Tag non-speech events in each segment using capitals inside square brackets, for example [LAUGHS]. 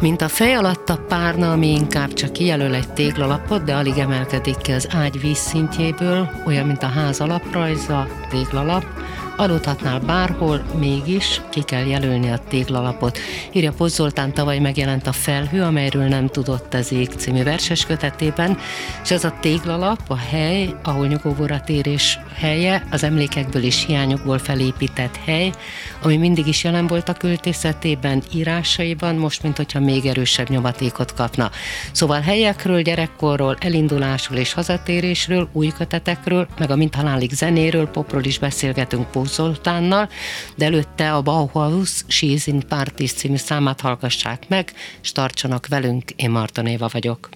Mint a fej alatt a párna, ami inkább csak kijelöl egy téglalapot, de alig emelkedik ki az ágy vízszintjéből, olyan, mint a ház alaprajza, téglalap, Aludhatnál bárhol, mégis ki kell jelölni a téglalapot. Írja Poz Zoltán tavaly megjelent a Felhő, amelyről nem tudott az ég című verses kötetében, és ez a téglalap, a hely, ahol nyugovóra térés helye, az emlékekből és hiányokból felépített hely, ami mindig is jelen volt a költészetében, írásaiban, most, mint hogyha még erősebb nyomatékot kapna. Szóval helyekről, gyerekkorról, elindulásról és hazatérésről, új kötetekről, meg a mint halálig zenéről, popról is beszélgetünk Póz Zoltánnal, de előtte a Bauhaus She's in Parties című számát hallgassák meg, és tartsanak velünk, én Marta Néva vagyok.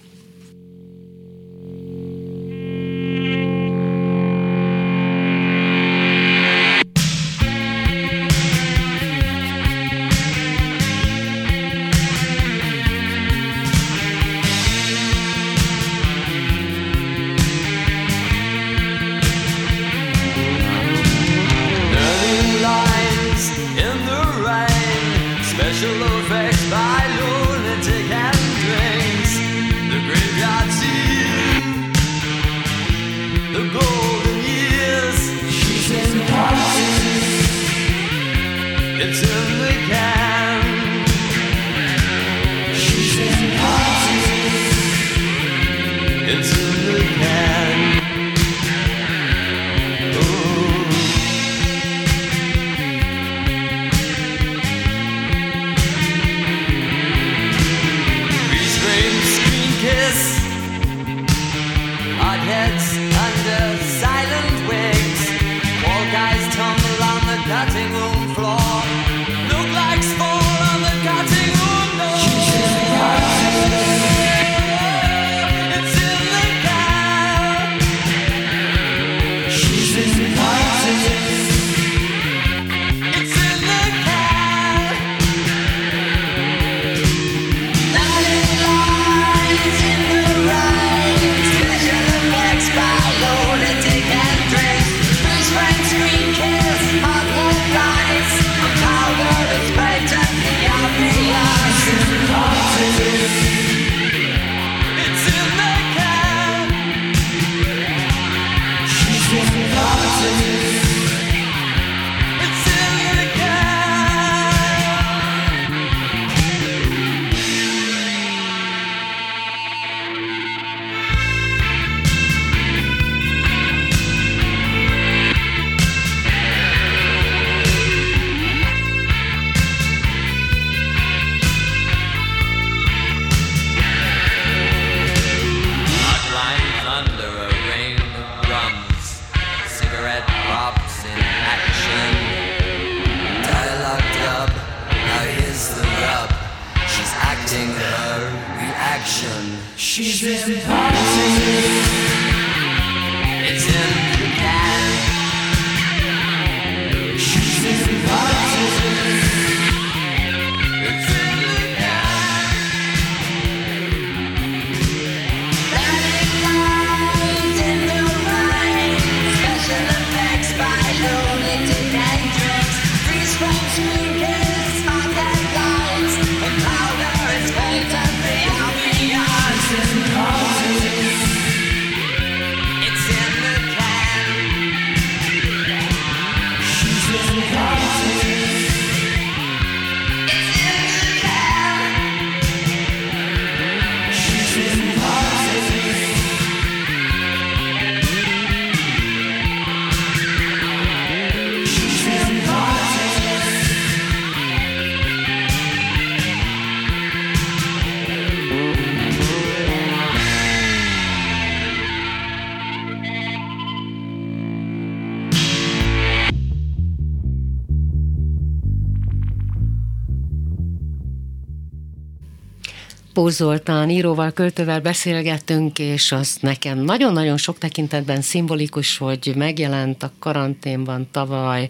Póz Zoltán íróval, költővel beszélgettünk, és az nekem nagyon-nagyon sok tekintetben szimbolikus, hogy megjelent a karanténban tavaly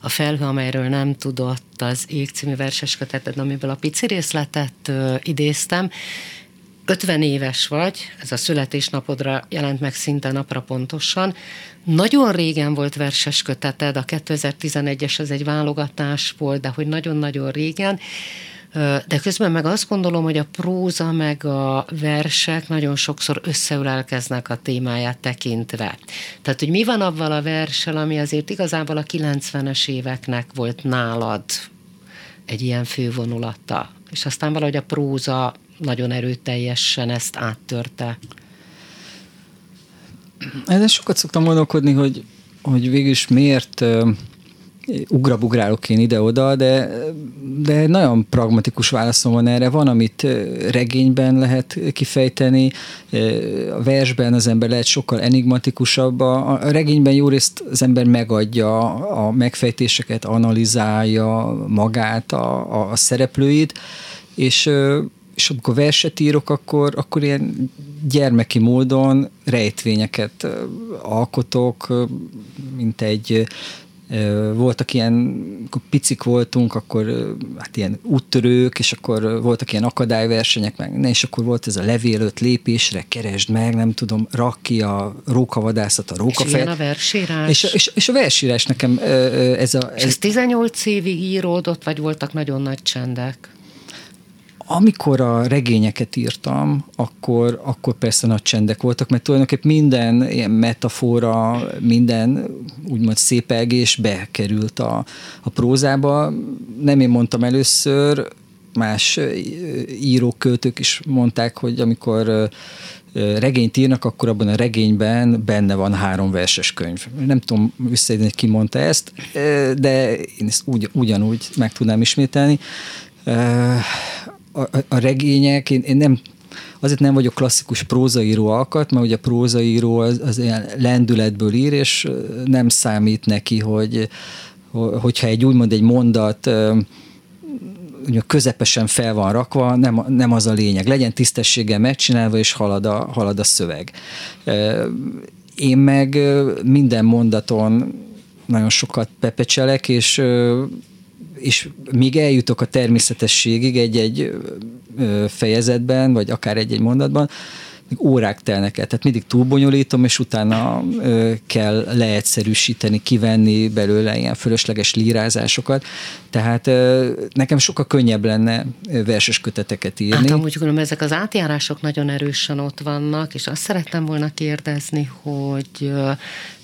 a felhő, amelyről nem tudott az Ég című verses amiből a pici részletet idéztem, 50 éves vagy, ez a születésnapodra jelent meg szinte napra pontosan. Nagyon régen volt verses köteted, a 2011-es az egy válogatás volt, de hogy nagyon-nagyon régen. De közben meg azt gondolom, hogy a próza meg a versek nagyon sokszor összeülelkeznek a témáját tekintve. Tehát, hogy mi van avval a verssel, ami azért igazából a 90-es éveknek volt nálad egy ilyen fővonulata, és aztán valahogy a próza nagyon erőteljesen ezt áttörte. Ezen sokat szoktam gondolkodni, hogy, hogy végül is miért ugrabugrálok én ide-oda, de, de nagyon pragmatikus válaszom van erre. Van, amit regényben lehet kifejteni, a versben az ember lehet sokkal enigmatikusabb. A, a regényben jó részt az ember megadja a megfejtéseket, analizálja magát, a, a szereplőit, és és amikor verset írok, akkor, akkor ilyen gyermeki módon rejtvényeket alkotok, mint egy voltak ilyen, amikor picik voltunk, akkor hát ilyen úttörők, és akkor voltak ilyen akadályversenyek, meg ne, és akkor volt ez a levél öt lépésre, keresd meg, nem tudom, rak ki a rókavadászat, a rókafej. És a versírás. És, és, és a versírás nekem ez a... Ez... És ez 18 évig íródott, vagy voltak nagyon nagy csendek? Amikor a regényeket írtam, akkor, akkor persze nagy csendek voltak, mert tulajdonképpen minden ilyen metafora, minden úgymond szépelgés bekerült a, a prózába. Nem én mondtam először, más írók, költők is mondták, hogy amikor regényt írnak, akkor abban a regényben benne van három verses könyv. Nem tudom visszaidni, ki mondta ezt, de én ezt ugy, ugyanúgy meg tudnám ismételni a, a regények, én, én nem, azért nem vagyok klasszikus prózaíró alkat, mert ugye a prózaíró az, az ilyen lendületből ír, és nem számít neki, hogy hogyha egy úgymond egy mondat közepesen fel van rakva, nem, nem az a lényeg. Legyen tisztességgel megcsinálva, és halad a, halad a szöveg. Én meg minden mondaton nagyon sokat pepecselek, és és míg eljutok a természetességig egy-egy fejezetben, vagy akár egy-egy mondatban, órák telnek el, tehát mindig túlbonyolítom, és utána ö, kell leegyszerűsíteni, kivenni belőle ilyen fölösleges lírázásokat. Tehát ö, nekem sokkal könnyebb lenne verses köteteket írni. Hát amúgy gondolom, ezek az átjárások nagyon erősen ott vannak, és azt szerettem volna kérdezni, hogy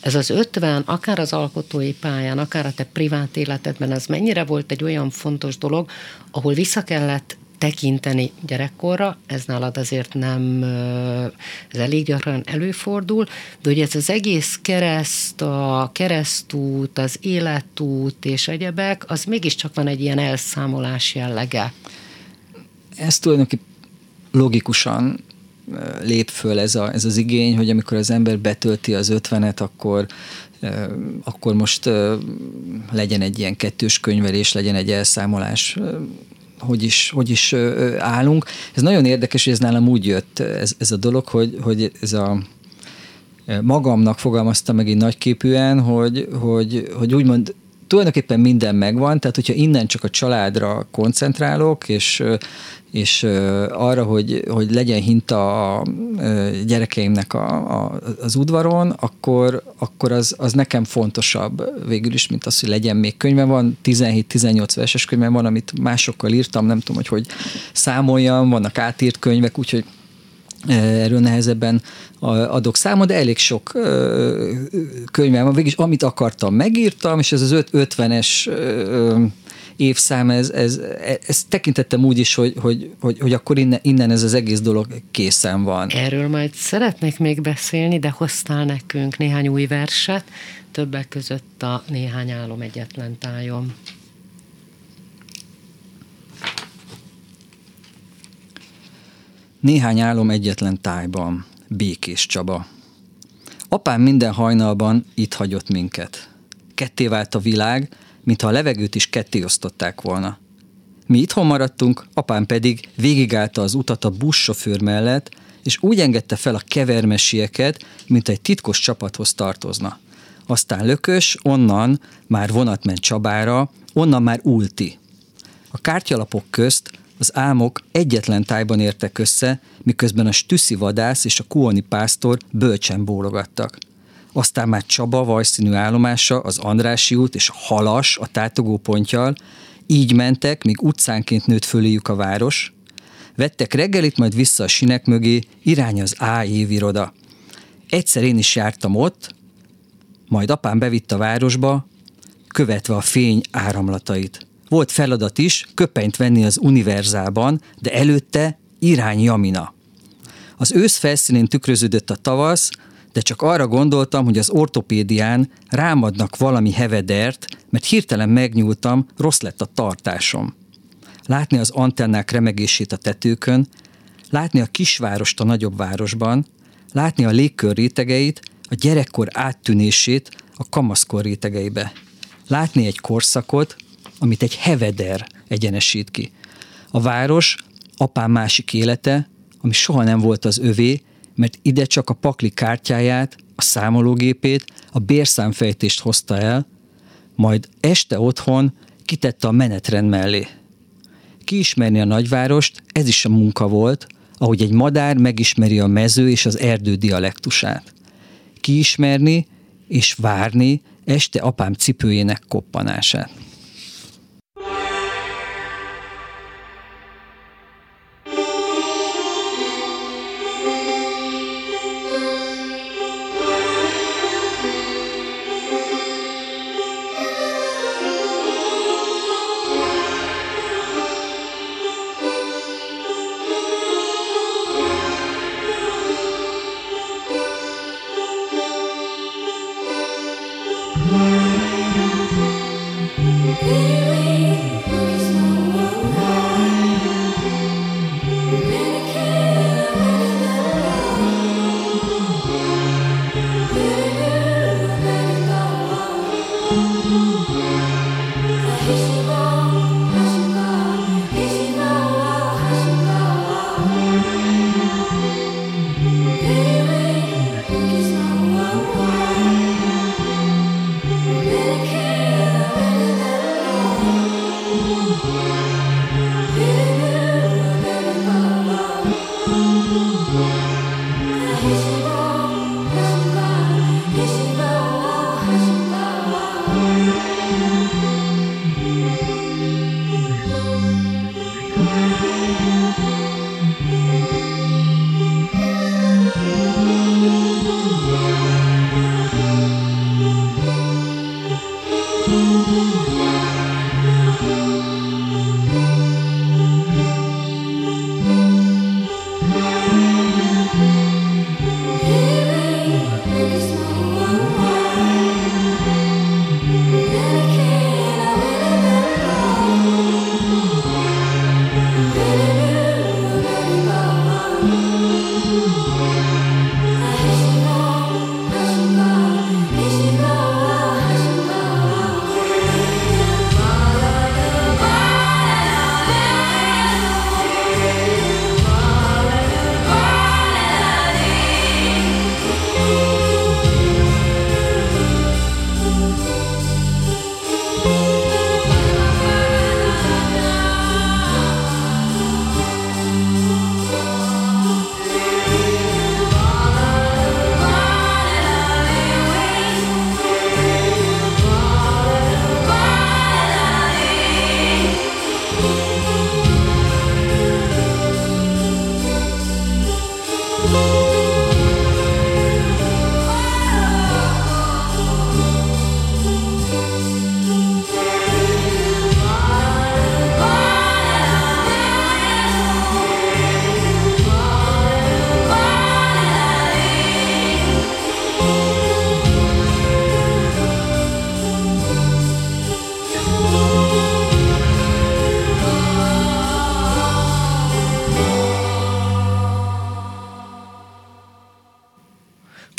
ez az 50, akár az alkotói pályán, akár a te privát életedben, az mennyire volt egy olyan fontos dolog, ahol vissza kellett tekinteni gyerekkorra, ez nálad azért nem, ez elég gyakran előfordul, de hogy ez az egész kereszt, a keresztút, az életút és egyebek, az mégiscsak van egy ilyen elszámolás jellege. Ez tulajdonképpen logikusan lép föl ez, a, ez az igény, hogy amikor az ember betölti az ötvenet, akkor akkor most legyen egy ilyen kettős könyvelés, legyen egy elszámolás hogy is, hogy is állunk. Ez nagyon érdekes, hogy ez nálam úgy jött ez, ez a dolog, hogy, hogy ez a magamnak fogalmaztam meg így nagyképűen, hogy, hogy, hogy úgymond tulajdonképpen minden megvan, tehát hogyha innen csak a családra koncentrálok, és, és arra, hogy, hogy legyen hinta a gyerekeimnek a, a, az udvaron, akkor, akkor az, az nekem fontosabb végül is, mint az, hogy legyen még könyve van, 17-18 verses könyve van, amit másokkal írtam, nem tudom, hogy hogy számoljam, vannak átírt könyvek, úgyhogy erről nehezebben adok számot, de elég sok könyvem van. Végülis amit akartam, megírtam, és ez az 50-es évszám, ez, ez, ez tekintettem úgy is, hogy, hogy, hogy, hogy akkor innen, innen ez az egész dolog készen van. Erről majd szeretnék még beszélni, de hoztál nekünk néhány új verset, többek között a Néhány álom egyetlen tájom. Néhány álom egyetlen tájban, Békés Csaba. Apám minden hajnalban itt hagyott minket. Ketté vált a világ, mintha a levegőt is ketté osztották volna. Mi itthon maradtunk, apám pedig végigállta az utat a buszsofőr mellett, és úgy engedte fel a kevermesieket, mint egy titkos csapathoz tartozna. Aztán lökös, onnan már vonat ment Csabára, onnan már ulti. A kártyalapok közt az álmok egyetlen tájban értek össze, miközben a stüszi vadász és a kuoni pásztor bölcsen bólogattak. Aztán már Csaba vajszínű állomása, az Andrási út és a Halas a tátogó pontjal, így mentek, míg utcánként nőtt föléjük a város. Vettek reggelit, majd vissza a sinek mögé, irány az A éviroda. Egyszer én is jártam ott, majd apám bevitt a városba, követve a fény áramlatait. Volt feladat is, köpenyt venni az univerzában, de előtte irány Jamina. Az ősz felszínén tükröződött a tavasz, de csak arra gondoltam, hogy az ortopédián rámadnak valami hevedert, mert hirtelen megnyúltam, rossz lett a tartásom. Látni az antennák remegését a tetőkön, látni a kisvárost a nagyobb városban, látni a légkör rétegeit, a gyerekkor áttűnését a kamaszkor rétegeibe. Látni egy korszakot, amit egy heveder egyenesít ki. A város apám másik élete, ami soha nem volt az övé, mert ide csak a pakli kártyáját, a számológépét, a bérszámfejtést hozta el, majd este otthon kitette a menetrend mellé. Kiismerni a nagyvárost, ez is a munka volt, ahogy egy madár megismeri a mező és az erdő dialektusát. Kiismerni és várni este apám cipőjének koppanását.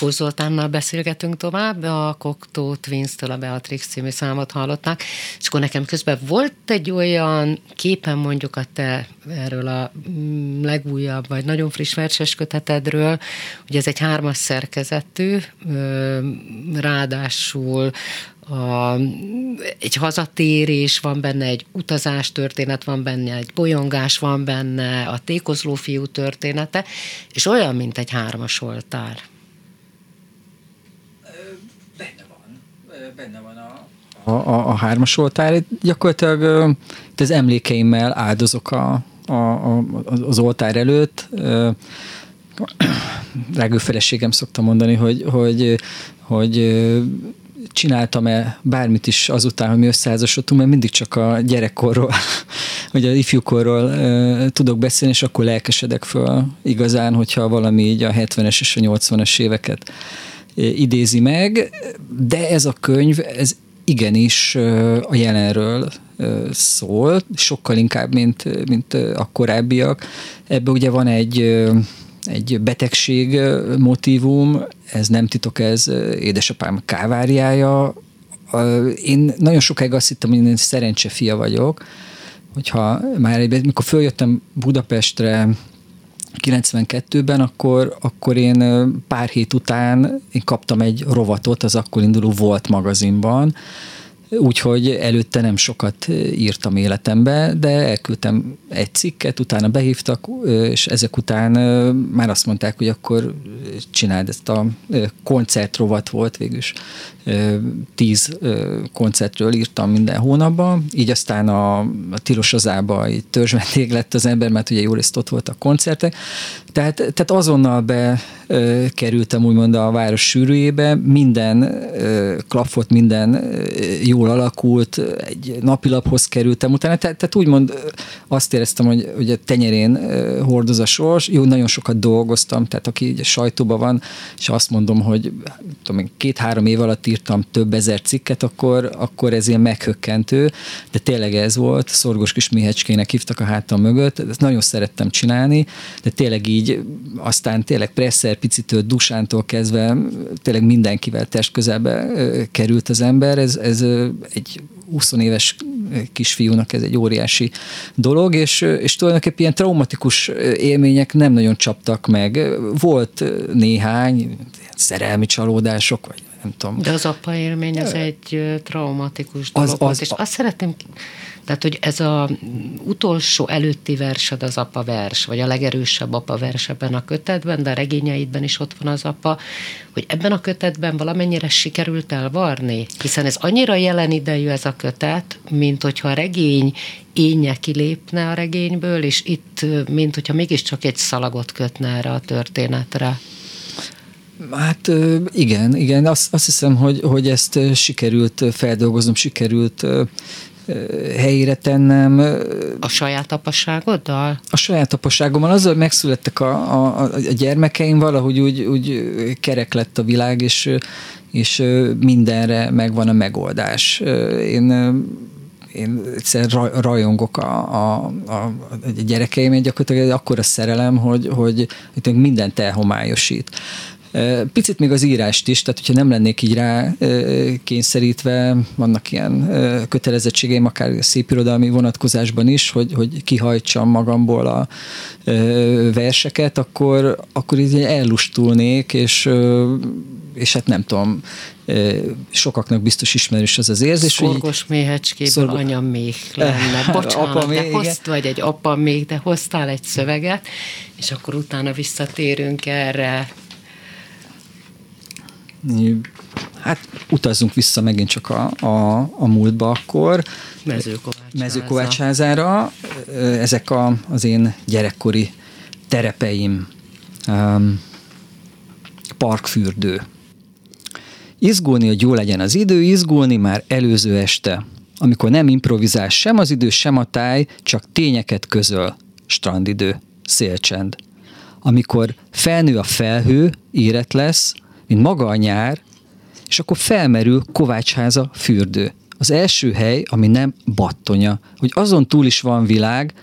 Pózoltánnal beszélgetünk tovább, a Cocteau Twins-től a Beatrix című számot hallották, és akkor nekem közben volt egy olyan képen mondjuk a te erről a mm, legújabb, vagy nagyon friss verses kötetedről, hogy ez egy hármas szerkezetű, ráadásul a, egy hazatérés van benne, egy utazás történet van benne, egy bolyongás van benne, a tékozló fiú története, és olyan, mint egy hármas oltár. Benne van. Benne van a, a, a, a hármas oltár. Gyakorlatilag az emlékeimmel áldozok a, a, a, az oltár előtt. Rágő [COUGHS] feleségem szokta mondani, hogy, hogy, hogy csináltam-e bármit is azután, hogy mi összeházasodtunk, mert mindig csak a gyerekkorról, [LAUGHS] vagy a ifjúkorról tudok beszélni, és akkor lelkesedek föl igazán, hogyha valami így a 70-es és a 80-es éveket idézi meg, de ez a könyv, ez igenis a jelenről szól, sokkal inkább, mint, mint a korábbiak. Ebben ugye van egy egy betegség motivum, ez nem titok, ez édesapám káváriája. Én nagyon sokáig azt hittem, hogy én szerencse fia vagyok, hogyha már mikor följöttem Budapestre 92-ben, akkor, akkor én pár hét után én kaptam egy rovatot az akkor induló Volt magazinban, Úgyhogy előtte nem sokat írtam életembe, de elküldtem egy cikket, utána behívtak, és ezek után már azt mondták, hogy akkor csináld ezt a koncertrovat volt végülis. Tíz koncertről írtam minden hónapban, így aztán a, a Tilos Azába egy törzsvendég lett az ember, mert ugye jól részt ott voltak koncertek. Tehát, tehát azonnal bekerültem úgymond a város sűrűjébe, minden klapot, minden jó jól alakult, egy napilaphoz kerültem utána, tehát, tehát úgymond azt éreztem, hogy, hogy a tenyerén hordoz a sors, jó, nagyon sokat dolgoztam, tehát aki ugye sajtóban van, és azt mondom, hogy tudom, két-három év alatt írtam több ezer cikket, akkor, akkor ez ilyen meghökkentő, de tényleg ez volt, szorgos kis méhecskének hívtak a hátam mögött, ezt nagyon szerettem csinálni, de tényleg így aztán tényleg Presser picitől, Dusántól kezdve tényleg mindenkivel test közelbe került az ember, ez, ez egy 20 éves kisfiúnak ez egy óriási dolog, és, és tulajdonképpen ilyen traumatikus élmények nem nagyon csaptak meg. Volt néhány szerelmi csalódások, vagy nem tudom. De az apa élmény az egy traumatikus dolog az, volt, és azt szeretném tehát, hogy ez a utolsó előtti versed az apa vers, vagy a legerősebb apa vers ebben a kötetben, de a regényeidben is ott van az apa, hogy ebben a kötetben valamennyire sikerült elvarni, hiszen ez annyira jelen idejű ez a kötet, mint hogyha a regény énje kilépne a regényből, és itt, mint hogyha mégiscsak egy szalagot kötne erre a történetre. Hát igen, igen, azt, azt hiszem, hogy, hogy ezt sikerült feldolgoznom, sikerült helyére tennem. A saját apasságoddal? A saját apasságommal. Azzal, hogy megszülettek a, a, a gyermekeim, valahogy úgy, úgy kerek lett a világ, és, és mindenre megvan a megoldás. Én én egyszerűen rajongok a, a, a, a gyerekeim, gyakorlatilag egy akkora szerelem, hogy, hogy, hogy mindent elhomályosít. Picit még az írást is, tehát hogyha nem lennék így rá kényszerítve, vannak ilyen kötelezettségeim, akár szépirodalmi vonatkozásban is, hogy, hogy kihajtsam magamból a verseket, akkor, akkor így ellustulnék, és, és hát nem tudom, sokaknak biztos ismerős az az érzés. Szorgos méhecskéből szorgos... anya még lenne. [LAUGHS] Bocsánat, apa még, de hozt, vagy egy apa még, de hoztál egy szöveget, és akkor utána visszatérünk erre Hát utazzunk vissza megint csak a, a, a múltba akkor. Mezőkovácsházára. Ezek a, az én gyerekkori terepeim. Um, parkfürdő. Izgulni, hogy jó legyen az idő, izgulni már előző este, amikor nem improvizál sem az idő, sem a táj, csak tényeket közöl. Strandidő, szélcsend. Amikor felnő a felhő, éret lesz, mint maga a nyár, és akkor felmerül Kovácsháza fürdő. Az első hely, ami nem battonya, hogy azon túl is van világ,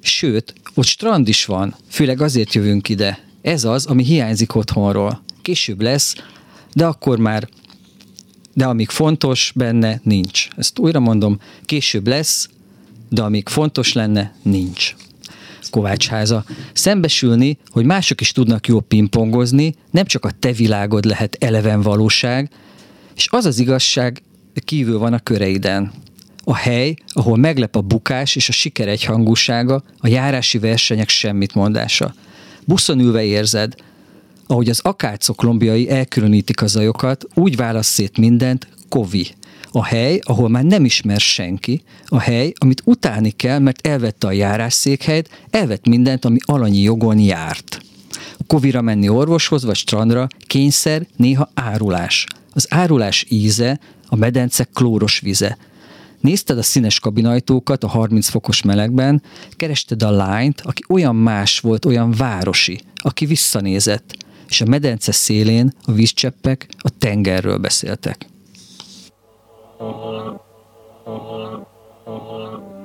sőt, ott strand is van, főleg azért jövünk ide. Ez az, ami hiányzik otthonról. később lesz, de akkor már de amíg fontos benne, nincs. Ezt újra mondom, később lesz, de amíg fontos lenne, nincs. Kovács háza. Szembesülni, hogy mások is tudnak jól pingpongozni, nem csak a te világod lehet eleven valóság, és az az igazság kívül van a köreiden. A hely, ahol meglep a bukás és a siker egyhangúsága, a járási versenyek semmit mondása. Buszon ülve érzed, ahogy az akácok lombjai elkülönítik a zajokat, úgy válasz szét mindent, kovi. A hely, ahol már nem ismer senki, a hely, amit utálni kell, mert elvette a járásszékhelyt, elvett mindent, ami alanyi jogon járt. Kovira menni orvoshoz vagy strandra, kényszer, néha árulás. Az árulás íze, a medence klóros vize. Nézted a színes kabinajtókat a 30 fokos melegben, kerested a lányt, aki olyan más volt, olyan városi, aki visszanézett, és a medence szélén a vízcseppek a tengerről beszéltek. Oh, oh, oh, oh.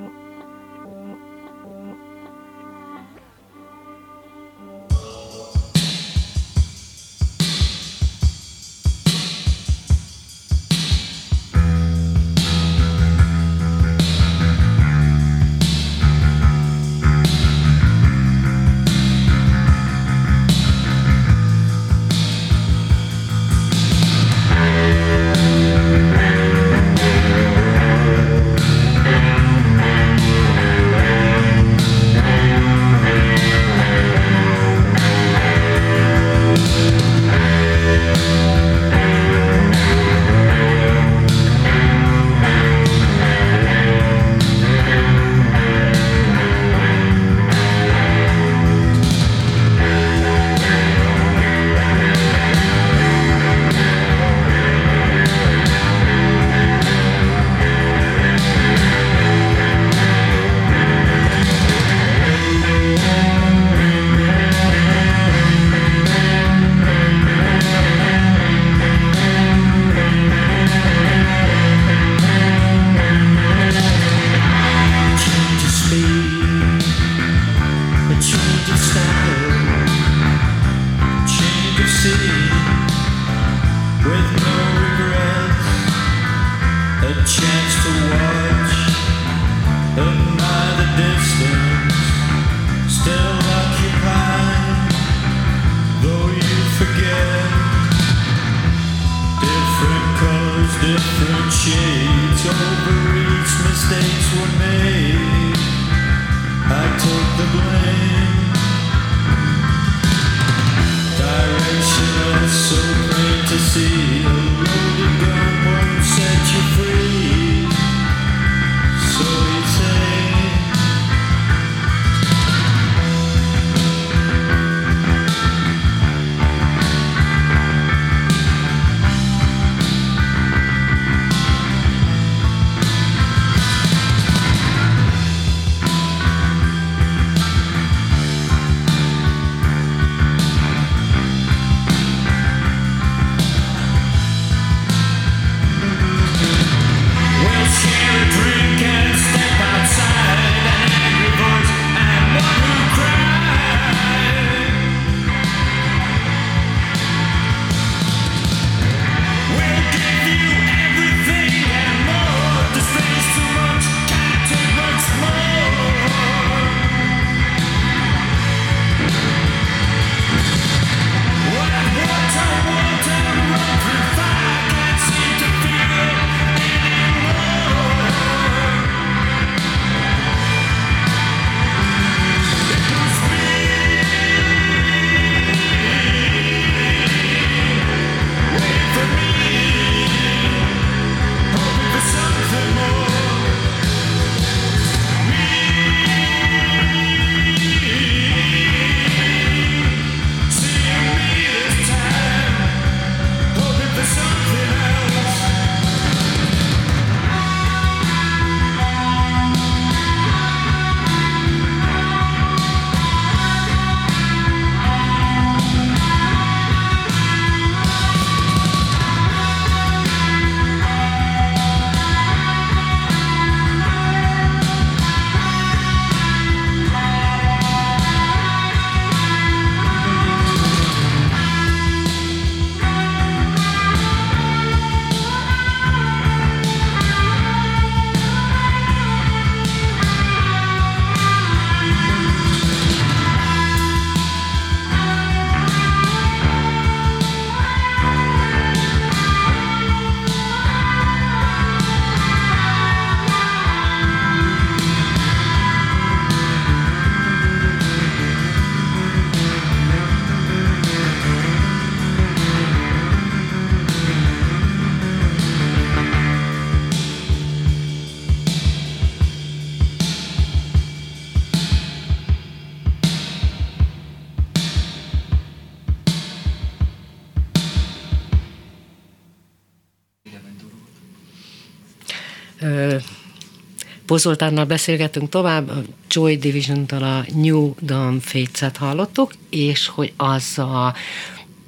Pozoltánnal beszélgetünk tovább, a Joy Division-től a New Dawn Fates-et hallottuk, és hogy az a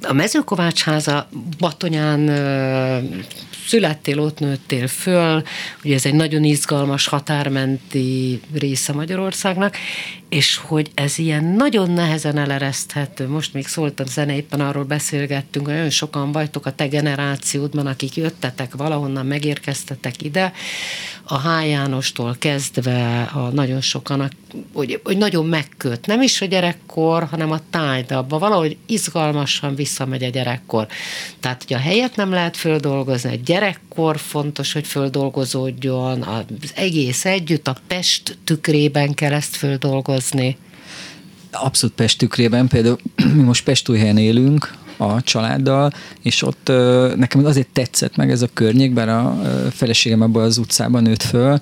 a mezőkovács háza Batonyán születtél, ott nőttél föl, ugye ez egy nagyon izgalmas határmenti része Magyarországnak, és hogy ez ilyen nagyon nehezen elereszthető. Most még szóltam zene, éppen arról beszélgettünk, hogy nagyon sokan vagytok a te generációdban, akik jöttetek valahonnan, megérkeztetek ide, a H. Jánostól kezdve a nagyon sokan, hogy, hogy nagyon megköt. Nem is a gyerekkor, hanem a táj, de abban valahogy izgalmasan visszamegy a gyerekkor. Tehát, hogy a helyet nem lehet földolgozni, a gyerekkor fontos, hogy földolgozódjon, az egész együtt, a Pest tükrében kell ezt földolgozni. Abszolút Pest tükrében, például [CLEARS THROAT] mi most Pestújhelyen élünk, a családdal, és ott nekem azért tetszett meg ez a környék, bár a feleségem abban az utcában nőtt föl,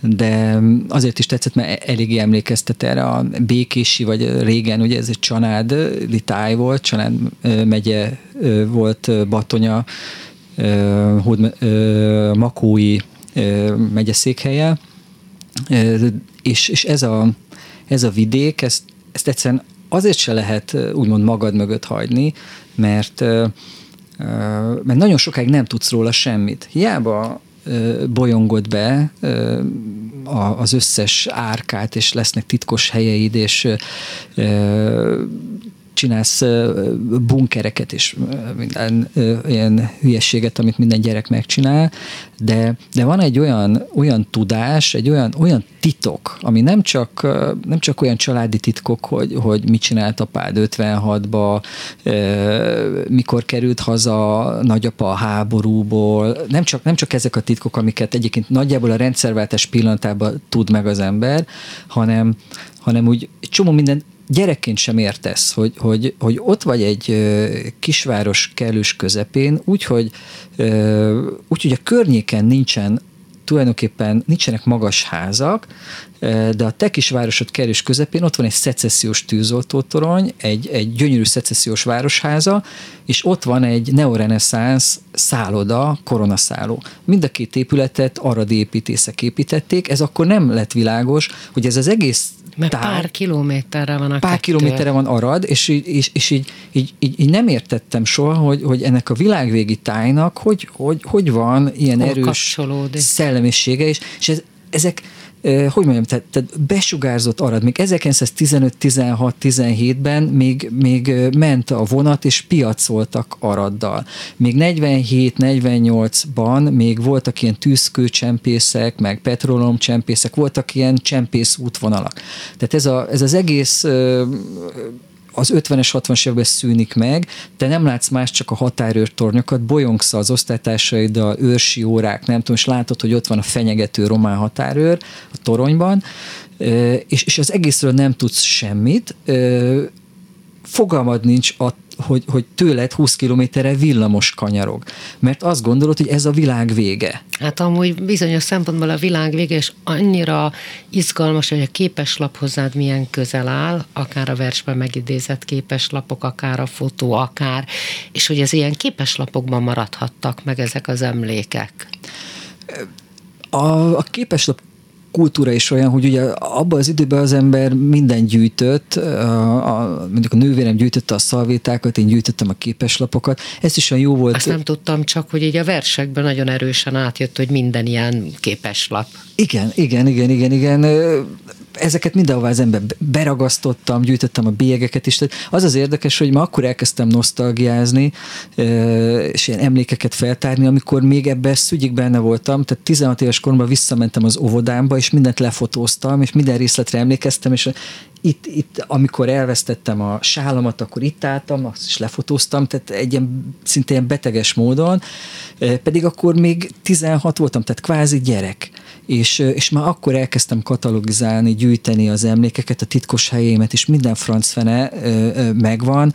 de azért is tetszett, mert eléggé emlékeztet erre a Békési, vagy régen, ugye ez egy családi táj volt, család megye volt Batonya, Makói megyeszékhelye, és, és ez, a, ez a vidék, ezt, ezt egyszerűen azért se lehet úgymond magad mögött hagyni, mert, mert nagyon sokáig nem tudsz róla semmit. Hiába bolyongod be az összes árkát, és lesznek titkos helyeid, és csinálsz bunkereket és minden ilyen hülyességet, amit minden gyerek megcsinál, de, de van egy olyan, olyan tudás, egy olyan, olyan titok, ami nem csak, nem csak olyan családi titkok, hogy, hogy mit csinált apád 56-ba, mikor került haza nagyapa a háborúból, nem csak, nem csak ezek a titkok, amiket egyébként nagyjából a rendszerváltás pillanatában tud meg az ember, hanem, hanem úgy csomó minden gyerekként sem értesz, hogy, hogy, hogy ott vagy egy kisváros kellős közepén, úgyhogy úgy, hogy a környéken nincsen tulajdonképpen nincsenek magas házak, de a te kisvárosod kerülés közepén ott van egy szecessziós tűzoltótorony, egy, egy gyönyörű szecessziós városháza, és ott van egy neoreneszánsz szálloda, koronaszálló. Mind a két épületet aradi építészek építették, ez akkor nem lett világos, hogy ez az egész mert tár, pár kilométerre van a Pár kettő. kilométerre van Arad, és, így, és, és így, így, így, így, nem értettem soha, hogy, hogy ennek a világvégi tájnak hogy, hogy, hogy van ilyen Hol erős szellemisége, és, és ez, ezek hogy mondjam, tehát, tehát besugárzott arad, még 1915-16-17-ben még, még ment a vonat, és piacoltak araddal. Még 47-48-ban még voltak ilyen tűzkőcsempészek, meg petrolomcsempészek, voltak ilyen csempész útvonalak. Tehát ez, a, ez az egész az 50-es, 60-as években szűnik meg, te nem látsz más, csak a határőrtornyokat, bolyongsz az osztálytársaiddal, őrsi órák, nem tudom, és látod, hogy ott van a fenyegető román határőr a toronyban, és, és az egészről nem tudsz semmit, fogalmad nincs a hogy, hogy tőled 20 kilométerre villamos kanyarog. Mert azt gondolod, hogy ez a világ vége. Hát amúgy bizonyos szempontból a világ vége, és annyira izgalmas, hogy a képeslap hozzád milyen közel áll, akár a versben megidézett képeslapok, akár a fotó, akár, és hogy az ilyen képeslapokban maradhattak meg ezek az emlékek. A, a képeslap kultúra is olyan, hogy ugye abban az időben az ember minden gyűjtött, a, a, mondjuk a nővérem gyűjtötte a szalvétákat, én gyűjtöttem a képeslapokat, ez is olyan jó volt. Azt nem tudtam csak, hogy így a versekben nagyon erősen átjött, hogy minden ilyen képeslap. Igen, igen, igen, igen, igen ezeket mindenhová az ember beragasztottam, gyűjtöttem a bélyegeket is. Tehát az az érdekes, hogy ma akkor elkezdtem nosztalgiázni, és ilyen emlékeket feltárni, amikor még ebben szügyik benne voltam, tehát 16 éves koromban visszamentem az óvodámba, és mindent lefotóztam, és minden részletre emlékeztem, és itt, itt, amikor elvesztettem a sálamat, akkor itt álltam, azt is lefotóztam, tehát egy ilyen szinte ilyen beteges módon, pedig akkor még 16 voltam, tehát kvázi gyerek és, és már akkor elkezdtem katalogizálni, gyűjteni az emlékeket, a titkos helyémet, és minden francfene megvan.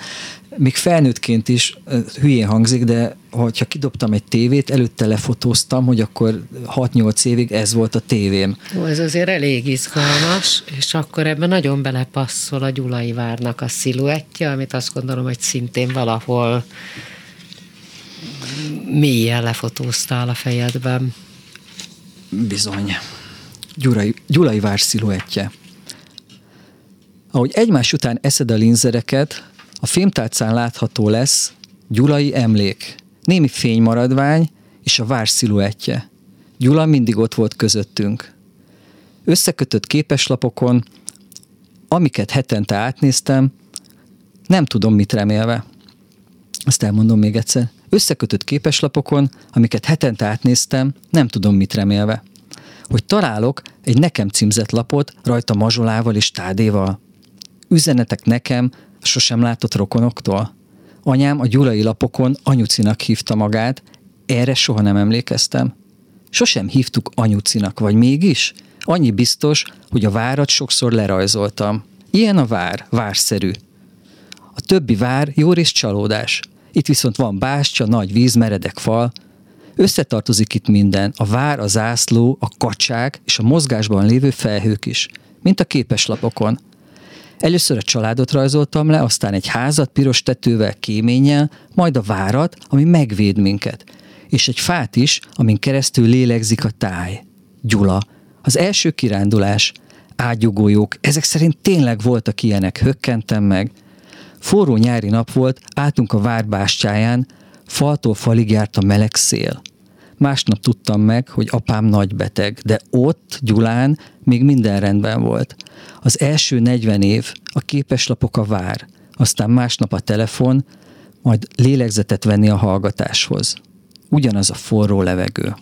Még felnőttként is hülyén hangzik, de ha kidobtam egy tévét, előtte lefotóztam, hogy akkor 6-8 évig ez volt a tévém. Ó, ez azért elég izgalmas, és akkor ebben nagyon belepasszol a Gyulai Várnak a sziluettje, amit azt gondolom, hogy szintén valahol mélyen lefotóztál a fejedben. Bizony. Gyulai, Gyulai vár sziluettje. Ahogy egymás után eszed a linzereket, a fémtálcán látható lesz Gyulai emlék, némi fénymaradvány és a vár sziluettje. Gyula mindig ott volt közöttünk. Összekötött képeslapokon, amiket hetente átnéztem, nem tudom mit remélve. Azt elmondom még egyszer. Összekötött képeslapokon, amiket hetente átnéztem, nem tudom mit remélve. Hogy találok egy nekem címzett lapot rajta mazsolával és tádéval. Üzenetek nekem sosem látott rokonoktól. Anyám a gyulai lapokon anyucinak hívta magát, erre soha nem emlékeztem. Sosem hívtuk anyucinak, vagy mégis? Annyi biztos, hogy a várat sokszor lerajzoltam. Ilyen a vár, várszerű. A többi vár jó rész csalódás. Itt viszont van bástya, nagy víz, meredek fal. Összetartozik itt minden, a vár, a zászló, a kacsák és a mozgásban lévő felhők is, mint a képeslapokon. Először a családot rajzoltam le, aztán egy házat piros tetővel, kéménnyel, majd a várat, ami megvéd minket. És egy fát is, amin keresztül lélegzik a táj. Gyula. Az első kirándulás. Ágyugójók, ezek szerint tényleg voltak ilyenek, hökkentem meg – Forró nyári nap volt, álltunk a várbástyáján, faltól falig járt a meleg szél. Másnap tudtam meg, hogy apám nagy beteg, de ott, Gyulán, még minden rendben volt. Az első 40 év, a képeslapok a vár, aztán másnap a telefon, majd lélegzetet venni a hallgatáshoz. Ugyanaz a forró levegő.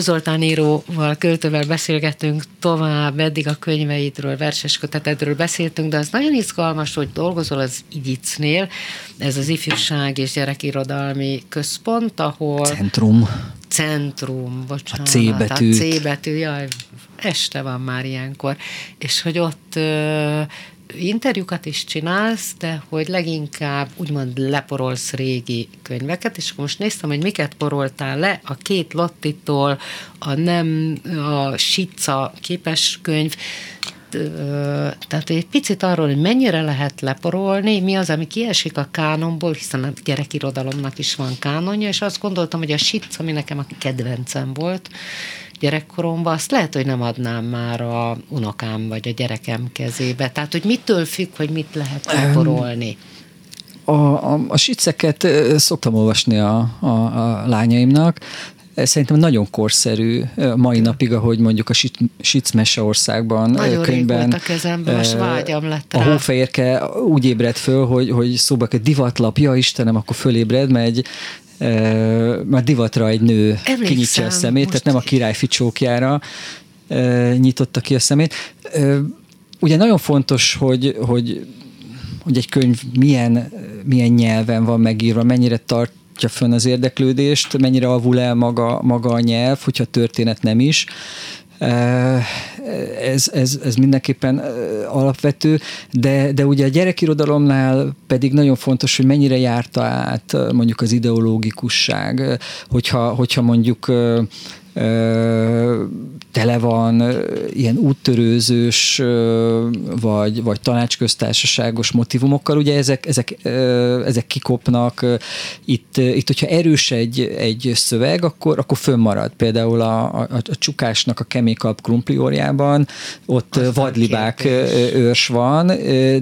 Zoltán íróval, költővel beszélgetünk tovább, eddig a könyveidről, verses kötetedről beszéltünk, de az nagyon izgalmas, hogy dolgozol az Igicnél, ez az ifjúság és gyerekirodalmi központ, ahol... Centrum. Centrum, bocsánat. A C betű. A C betű, jaj, este van már ilyenkor. És hogy ott interjúkat is csinálsz, de hogy leginkább úgymond leporolsz régi könyveket, és most néztem, hogy miket poroltál le, a két Lottitól, a nem, a Sica képes könyv, tehát egy picit arról, hogy mennyire lehet leporolni, mi az, ami kiesik a kánonból, hiszen a gyerekirodalomnak is van kánonja, és azt gondoltam, hogy a Sica, ami nekem a kedvencem volt, gyerekkoromban, azt lehet, hogy nem adnám már a unokám vagy a gyerekem kezébe. Tehát, hogy mitől függ, hogy mit lehet leporolni? A, a, a siceket szoktam olvasni a, a, a lányaimnak, szerintem nagyon korszerű mai napig, ahogy mondjuk a Sic Meseországban nagyon könyvben. Nagyon a kezemben, most vágyam lett rá. A hófehérke úgy ébred föl, hogy, hogy szóba egy divatlap, ja Istenem, akkor fölébred, mert egy már divatra egy nő Emlékszem, kinyitja a szemét, tehát nem a királyfi csókjára nyitotta ki a szemét. Ugye nagyon fontos, hogy, hogy, hogy egy könyv milyen, milyen nyelven van megírva, mennyire tart tartja fönn az érdeklődést, mennyire avul el maga, maga a nyelv, hogyha történet nem is. Ez, ez, ez mindenképpen alapvető, de, de ugye a gyerekirodalomnál pedig nagyon fontos, hogy mennyire járta át mondjuk az ideológikusság, hogyha, hogyha mondjuk tele van ilyen úttörőzős vagy, vagy tanácsköztársaságos motivumokkal, ugye ezek, ezek, ezek kikopnak. Itt, itt hogyha erős egy, egy szöveg, akkor, akkor fönnmarad. Például a, a, a csukásnak a kemékalp krumplióriában ott Aztán vadlibák kérdés. őrs van,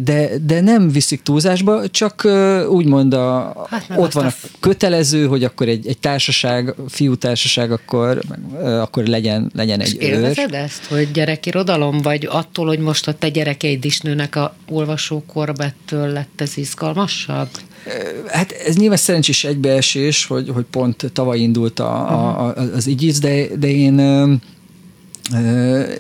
de, de nem viszik túlzásba, csak úgymond a, hát ott van a kötelező, hogy akkor egy, egy társaság, fiútársaság, akkor, akkor legyen, legyen egy élvezed ezt, hogy gyerekirodalom, vagy attól, hogy most a te gyerekeid is nőnek a olvasókorbettől lett ez izgalmasabb? Hát ez nyilván szerencsés egybeesés, hogy, hogy pont tavaly indult a, a, az igyiz, de, de én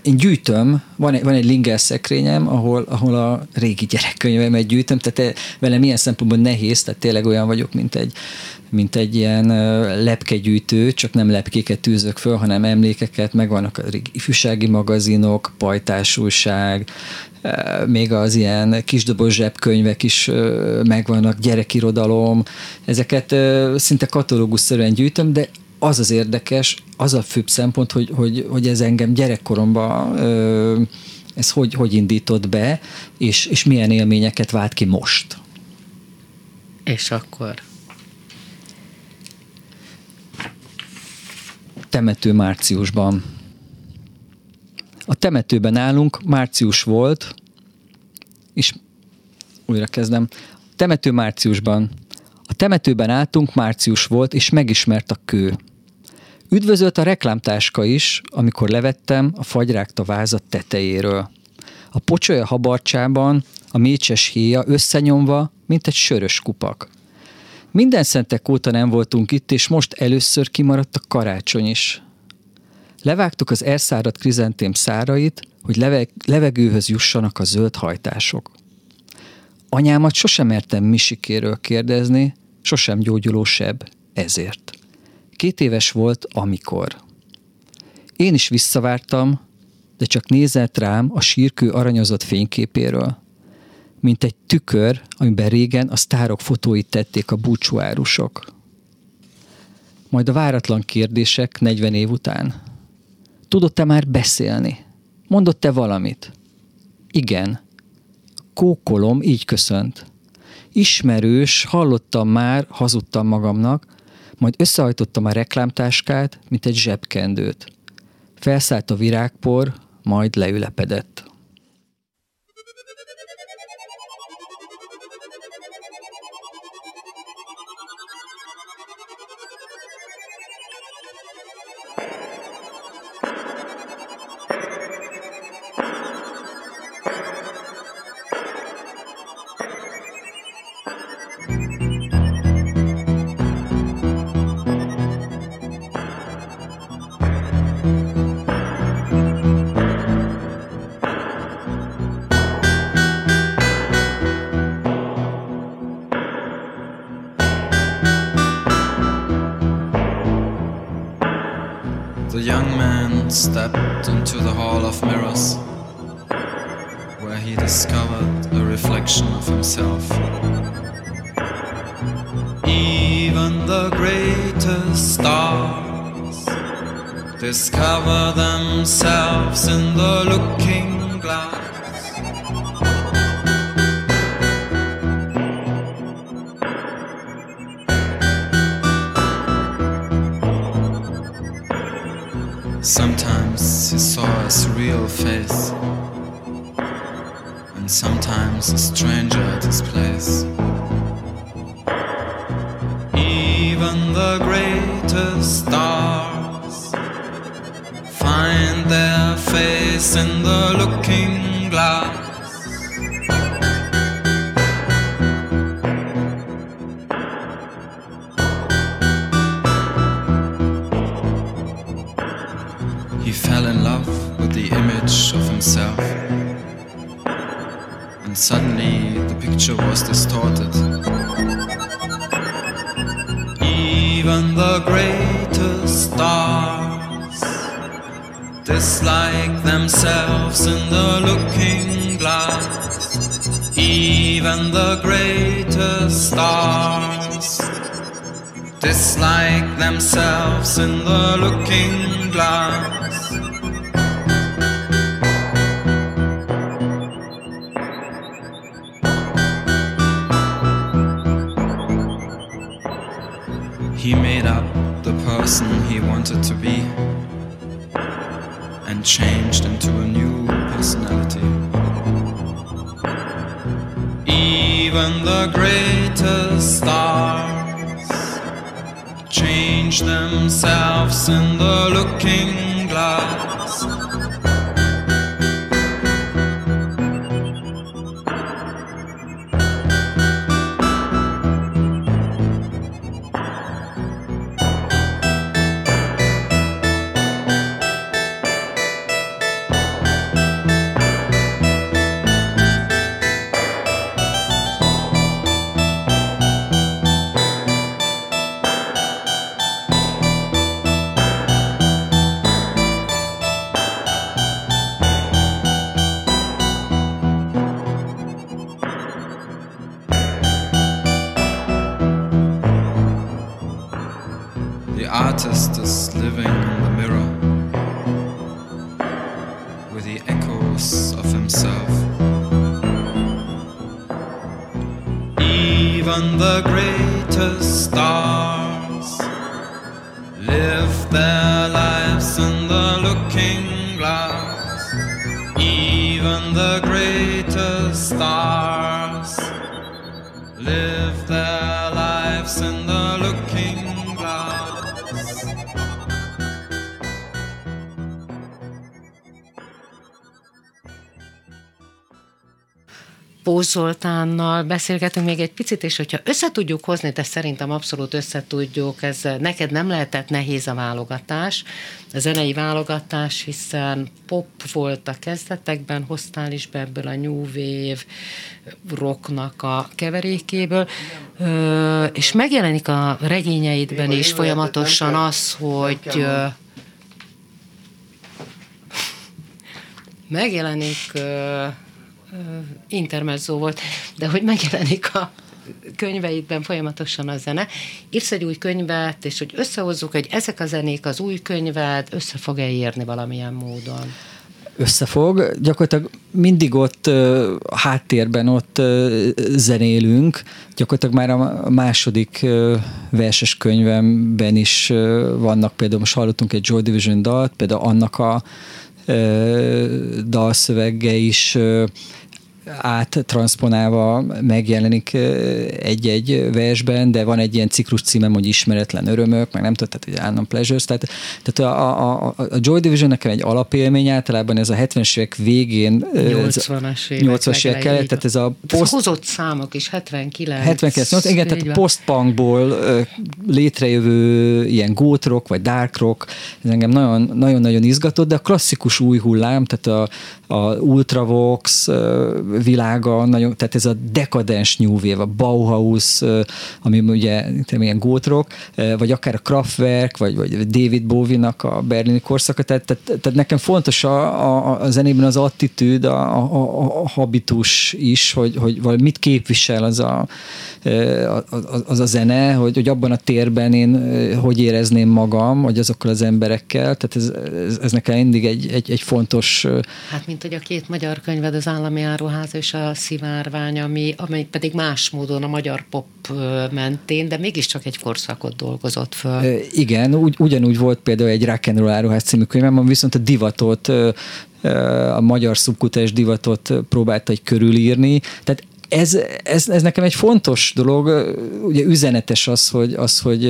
én gyűjtöm, van egy, van egy Linger szekrényem, ahol, ahol a régi gyerekkönyvemet gyűjtöm, tehát velem ilyen szempontból nehéz, tehát tényleg olyan vagyok, mint egy, mint egy ilyen lepkegyűjtő, csak nem lepkéket tűzök föl, hanem emlékeket, megvannak a ifjúsági magazinok, pajtásúság, még az ilyen kisdobos zsebkönyvek is megvannak, gyerekirodalom, ezeket szinte katalógusszerűen gyűjtöm, de az az érdekes, az a főbb szempont, hogy, hogy, hogy ez engem gyerekkoromban ez hogy, hogy indított be, és, és milyen élményeket vált ki most. És akkor? Temető márciusban. A temetőben állunk, március volt, és újra kezdem. Temető márciusban. A temetőben álltunk, március volt, és megismert a kő. Üdvözölt a reklámtáska is, amikor levettem a fagyrákta vázat tetejéről. A pocsolya habarcsában a mécses héja összenyomva, mint egy sörös kupak. Minden szentek óta nem voltunk itt, és most először kimaradt a karácsony is. Levágtuk az elszáradt krizentém szárait, hogy leve- levegőhöz jussanak a zöld hajtások. Anyámat sosem mertem Misikéről kérdezni, sosem gyógyuló seb, ezért. Két éves volt, amikor. Én is visszavártam, de csak nézett rám a sírkő aranyozott fényképéről, mint egy tükör, amiben régen a sztárok fotóit tették a búcsúárusok. Majd a váratlan kérdések 40 év után. Tudott-e már beszélni? Mondott-e valamit? Igen. Kókolom így köszönt. Ismerős, hallottam már, hazudtam magamnak, majd összehajtottam a reklámtáskát, mint egy zsebkendőt. Felszállt a virágpor, majd leülepedett. Find their face in the looking glass. Dislike themselves in the looking glass. Even the greatest stars dislike themselves in the looking glass. Looking Artist living in the mirror with the echoes of himself. Even the greatest Zoltánnal beszélgetünk még egy picit, és hogyha össze tudjuk hozni, de szerintem abszolút össze tudjuk, ez neked nem lehetett nehéz a válogatás, a zenei válogatás, hiszen pop volt a kezdetekben, hoztál is be ebből a New Wave rocknak a keverékéből, Ö, és megjelenik a regényeidben is folyamatosan az, hogy megjelenik ö, intermezzo volt, de hogy megjelenik a könyveidben folyamatosan a zene. Írsz egy új könyvet, és hogy összehozzuk, hogy ezek a zenék, az új könyved össze fog-e érni valamilyen módon? összefog. Gyakorlatilag mindig ott háttérben ott zenélünk. Gyakorlatilag már a második verses könyvemben is vannak például, most hallottunk egy Joy Division dalt, például annak a dalszövege is áttranszponálva megjelenik egy-egy versben, de van egy ilyen ciklus címem, hogy ismeretlen örömök, meg nem tudom, tehát hogy Unknown Pleasures, tehát, tehát a, a, a, Joy Division nekem egy alapélmény, általában ez a 70-es évek végén 80-as évek, 80-as évek kellett, tehát ez a post... hozott számok is, 79. 79, 8, igen, tehát post-punkból létrejövő ilyen goth rock, vagy dark rock, ez engem nagyon-nagyon izgatott, de a klasszikus új hullám, tehát a, a Ultravox, világa, nagyon, tehát ez a dekadens new a Bauhaus, ami ugye ilyen gótrok, vagy akár a Kraftwerk, vagy, vagy David Bowie-nak a berlini korszaka, tehát, tehát, tehát nekem fontos a, a, a zenében az attitűd, a, a, a habitus is, hogy, hogy mit képvisel az a, az a zene, hogy, hogy abban a térben én hogy érezném magam, vagy azokkal az emberekkel, tehát ez, ez, ez nekem mindig egy, egy, egy fontos... Hát, mint hogy a két magyar könyved, az Állami Áruház és a Szivárvány, ami, ami pedig más módon a magyar pop mentén, de mégiscsak egy korszakot dolgozott föl. Igen, ugy, ugyanúgy volt például egy Rock and Roll Áruház című könyvem, viszont a divatot a magyar szubkutás divatot próbálta egy körülírni. Tehát ez, ez, ez nekem egy fontos dolog, ugye üzenetes az, hogy, az, hogy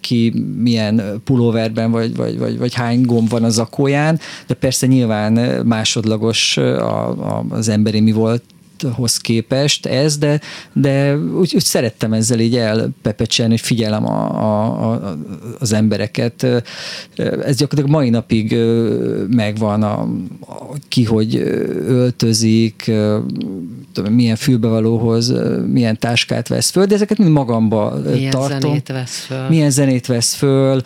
ki milyen pulóverben vagy, vagy, vagy, vagy hány gomb van az akóján, de persze nyilván másodlagos a, a, az emberi mi volt hoz képest ez, de, de úgy, úgy szerettem ezzel így elpepecselni, hogy figyelem a, a, a, az embereket. Ez gyakorlatilag mai napig megvan, a, a, ki hogy öltözik, tudom, milyen fülbevalóhoz, milyen táskát vesz föl, de ezeket mind magamba milyen tartom. Zenét vesz föl. Milyen zenét vesz föl,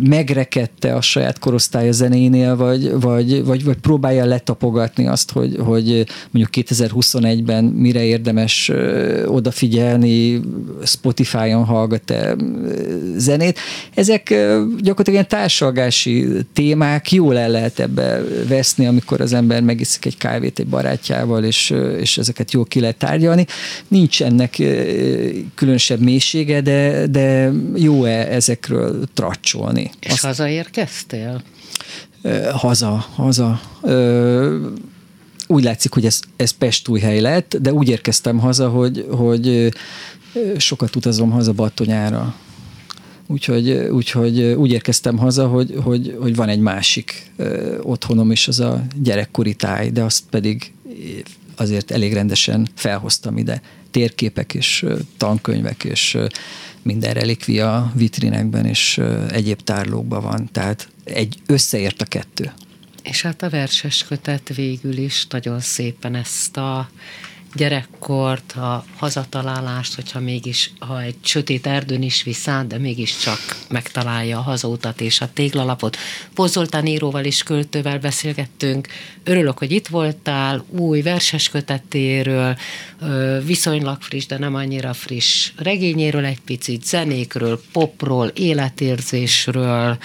megrekedte a saját korosztálya zenénél, vagy, vagy, vagy, vagy próbálja letapogatni azt, hogy, hogy mondjuk 2021-ben mire érdemes odafigyelni, Spotify-on hallgat-e zenét. Ezek gyakorlatilag ilyen társalgási témák, jól el lehet ebbe veszni, amikor az ember megiszik egy kávét egy barátjával, és, és ezeket jól ki lehet tárgyalni. Nincs ennek különösebb mélysége, de, de jó-e ezekről tracsolni. És Azt, hazaérkeztél? Haza, haza. Úgy látszik, hogy ez, ez Pestújhely lett, de úgy érkeztem haza, hogy, hogy sokat utazom haza Battonyára. Úgyhogy, úgyhogy úgy érkeztem haza, hogy, hogy, hogy van egy másik otthonom is, az a gyerekkori táj, de azt pedig azért elég rendesen felhoztam ide. Térképek és tankönyvek és minden relikvia vitrinekben és egyéb tárlókban van. Tehát egy összeért a kettő. És hát a verses kötet végül is nagyon szépen ezt a gyerekkort, a hazatalálást, hogyha mégis, ha egy sötét erdőn is viszont, de mégiscsak megtalálja a hazautat és a téglalapot. Pozoltán íróval és költővel beszélgettünk. Örülök, hogy itt voltál, új verses kötetéről, viszonylag friss, de nem annyira friss regényéről egy picit, zenékről, popról, életérzésről,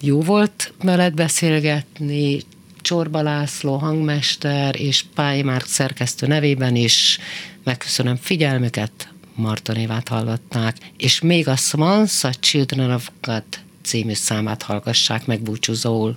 jó volt veled beszélgetni, Csorba László hangmester és Pály Márk szerkesztő nevében is megköszönöm figyelmüket, Marta névát hallották, és még a Swans, a Children of God című számát hallgassák meg búcsúzóul.